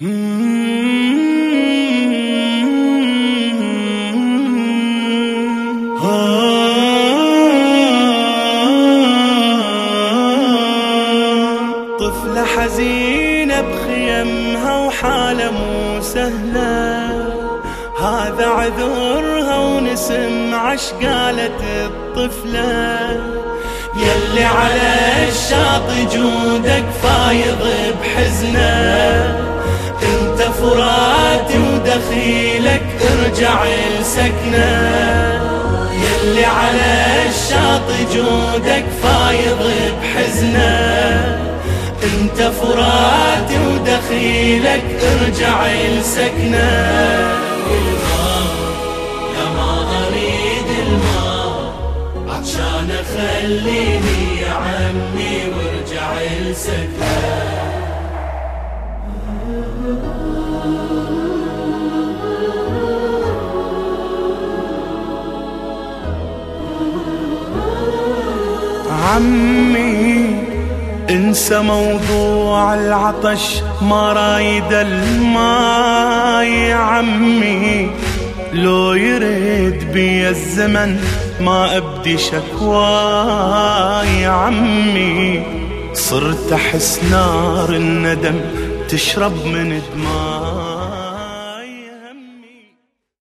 طفلة حزينة بخيمها وحالة مو سهلة هذا عذرها ونسم عش قالت الطفلة. يلي على الشاط جودك فايض بحزنة. فراتي ودخيلك ارجع لسكنه. يلي على الشاط جودك فايض بحزنه. انت فراتي ودخيلك ارجع لسكنه. خليني يا عمي وارجع لسكنه. عمي انسى موضوع العطش ما رايد الماء يا عمي. لو يريد بي الزمن ما أبدي شكوى يا عمي. صرت أحس نار الندم تشرب من دماغي.